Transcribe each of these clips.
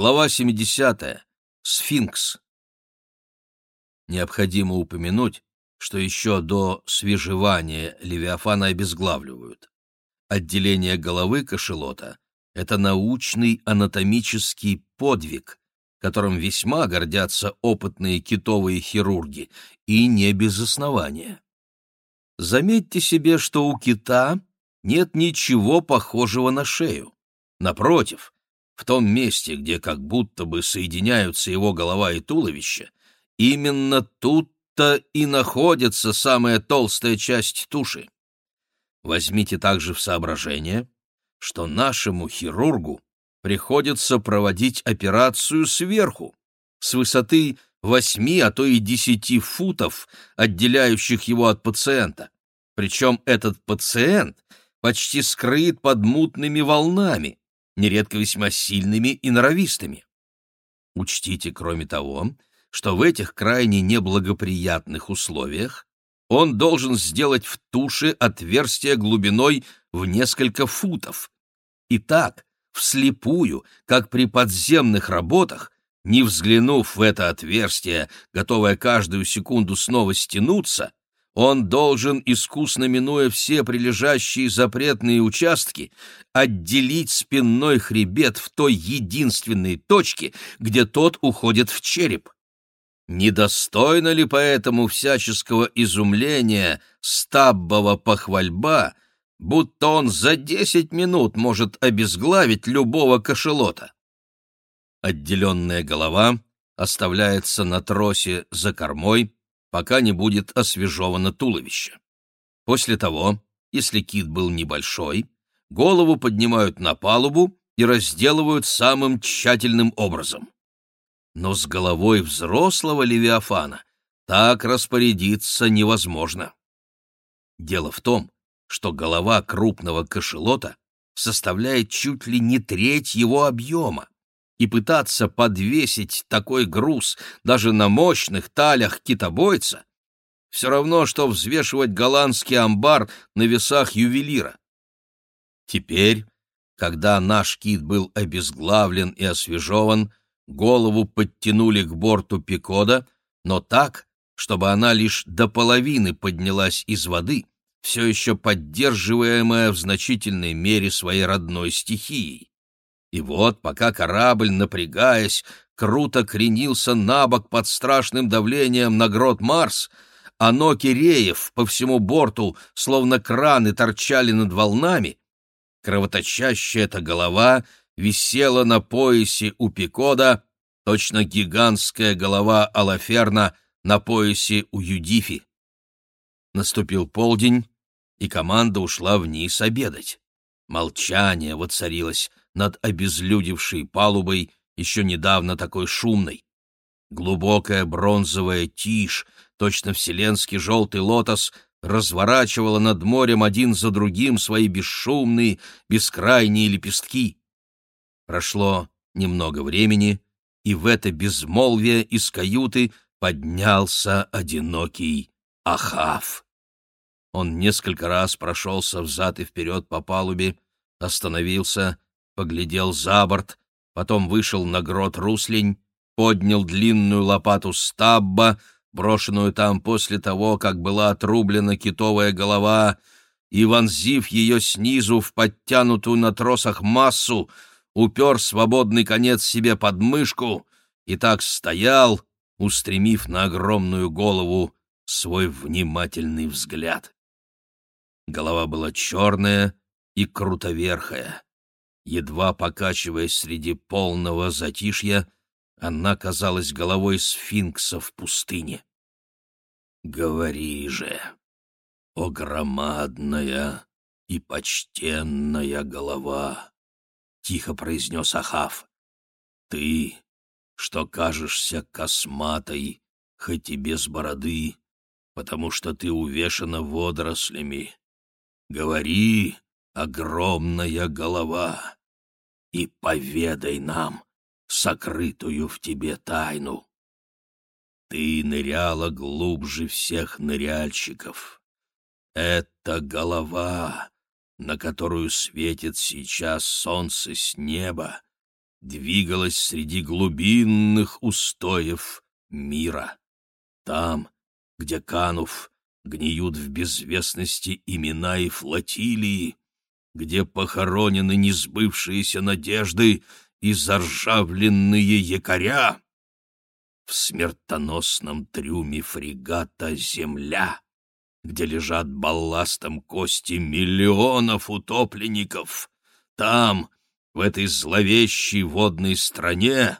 Глава 70. Сфинкс. Необходимо упомянуть, что еще до свежевания Левиафана обезглавливают. Отделение головы кашелота — это научный анатомический подвиг, которым весьма гордятся опытные китовые хирурги, и не без основания. Заметьте себе, что у кита нет ничего похожего на шею. Напротив, в том месте, где как будто бы соединяются его голова и туловище, именно тут-то и находится самая толстая часть туши. Возьмите также в соображение, что нашему хирургу приходится проводить операцию сверху, с высоты восьми, а то и десяти футов, отделяющих его от пациента. Причем этот пациент почти скрыт под мутными волнами, нередко весьма сильными и норовистыми. Учтите, кроме того, что в этих крайне неблагоприятных условиях он должен сделать в туше отверстие глубиной в несколько футов. И так, вслепую, как при подземных работах, не взглянув в это отверстие, готовое каждую секунду снова стянуться, он должен, искусно минуя все прилежащие запретные участки, отделить спинной хребет в той единственной точке, где тот уходит в череп. Недостойно ли поэтому всяческого изумления стаббова похвальба, будто он за десять минут может обезглавить любого кошелота? Отделенная голова оставляется на тросе за кормой, пока не будет освежевано туловище. После того, если кит был небольшой, голову поднимают на палубу и разделывают самым тщательным образом. Но с головой взрослого левиафана так распорядиться невозможно. Дело в том, что голова крупного кошелота составляет чуть ли не треть его объема, и пытаться подвесить такой груз даже на мощных талях китобойца все равно, что взвешивать голландский амбар на весах ювелира. Теперь, когда наш кит был обезглавлен и освежеван, голову подтянули к борту Пикода, но так, чтобы она лишь до половины поднялась из воды, все еще поддерживаемая в значительной мере своей родной стихией. И вот, пока корабль, напрягаясь, круто кренился на бок под страшным давлением на грот Марс, а ноги реев по всему борту, словно краны, торчали над волнами, кровоточащая эта голова висела на поясе у Пикода, точно гигантская голова Алаферна на поясе у Юдифи. Наступил полдень, и команда ушла вниз обедать. Молчание воцарилось над обезлюдевшей палубой, еще недавно такой шумной. Глубокая бронзовая тишь, точно вселенский желтый лотос, разворачивала над морем один за другим свои бесшумные, бескрайние лепестки. Прошло немного времени, и в это безмолвие из каюты поднялся одинокий Ахав. Он несколько раз прошелся взад и вперед по палубе, остановился, поглядел за борт, потом вышел на грот Руслень, поднял длинную лопату стабба, брошенную там после того, как была отрублена китовая голова, и, вонзив ее снизу в подтянутую на тросах массу, упер свободный конец себе под мышку и так стоял, устремив на огромную голову свой внимательный взгляд. Голова была черная и крутоверхая. Едва покачиваясь среди полного затишья, она казалась головой сфинкса в пустыне. «Говори же, о громадная и почтенная голова!» — тихо произнес Ахав. «Ты, что кажешься косматой, хоть и без бороды, потому что ты увешана водорослями. Говори, огромная голова, и поведай нам сокрытую в тебе тайну. Ты ныряла глубже всех ныряльщиков. Это голова, на которую светит сейчас солнце с неба, двигалась среди глубинных устоев мира. Там, где канув, гниют в безвестности имена и флотилии, где похоронены несбывшиеся надежды и заржавленные якоря, в смертоносном трюме фрегата «Земля», где лежат балластом кости миллионов утопленников, там, в этой зловещей водной стране,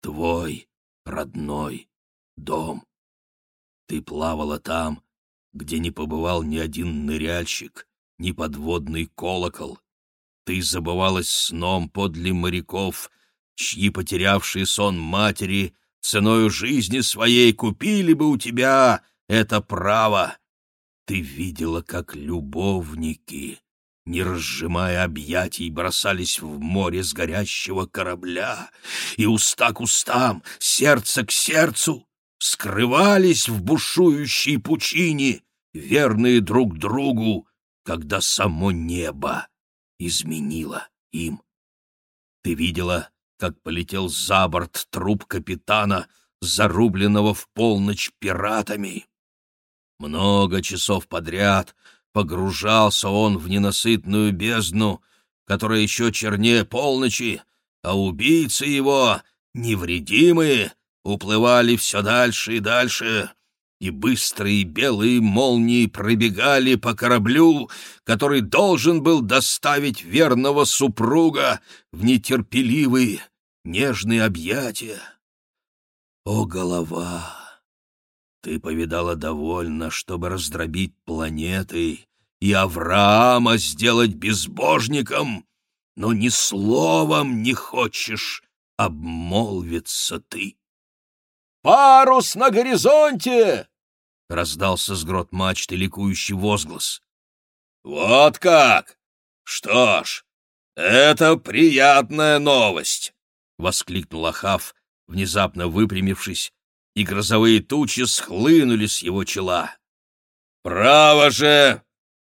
твой родной дом. Ты плавала там, где не побывал ни один ныряльщик, ни подводный колокол. Ты забывалась сном подле моряков, чьи потерявшие сон матери ценою жизни своей купили бы у тебя это право. Ты видела, как любовники, не разжимая объятий, бросались в море с горящего корабля, и уста к устам, сердце к сердцу скрывались в бушующей пучине, верные друг другу, когда само небо изменило им. Ты видела, как полетел за борт труп капитана, зарубленного в полночь пиратами. Много часов подряд погружался он в ненасытную бездну, которая еще чернее полночи, а убийцы его, невредимые, уплывали все дальше и дальше, и быстрые белые молнии пробегали по кораблю, который должен был доставить верного супруга в нетерпеливые, нежные объятия. О, голова! Ты повидала довольно, чтобы раздробить планеты и Авраама сделать безбожником, но ни словом не хочешь обмолвиться ты. «Парус на горизонте!» — раздался с грот мачты ликующий возглас. «Вот как! Что ж, это приятная новость!» — воскликнул Ахав, внезапно выпрямившись, и грозовые тучи схлынули с его чела. «Право же!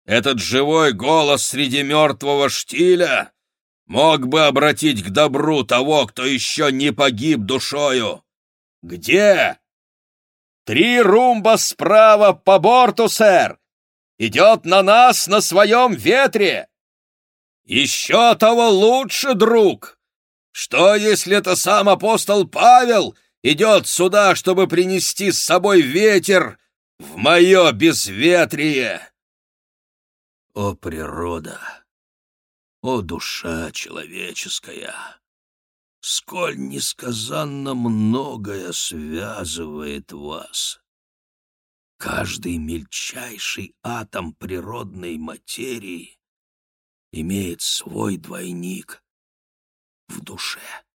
Этот живой голос среди мертвого штиля мог бы обратить к добру того, кто еще не погиб душою!» «Где?» «Три румба справа по борту, сэр! Идет на нас на своем ветре!» «Еще того лучше, друг! Что, если это сам апостол Павел идет сюда, чтобы принести с собой ветер в мое безветрие?» «О, природа! О, душа человеческая!» Сколь несказанно многое связывает вас. Каждый мельчайший атом природной материи имеет свой двойник в душе.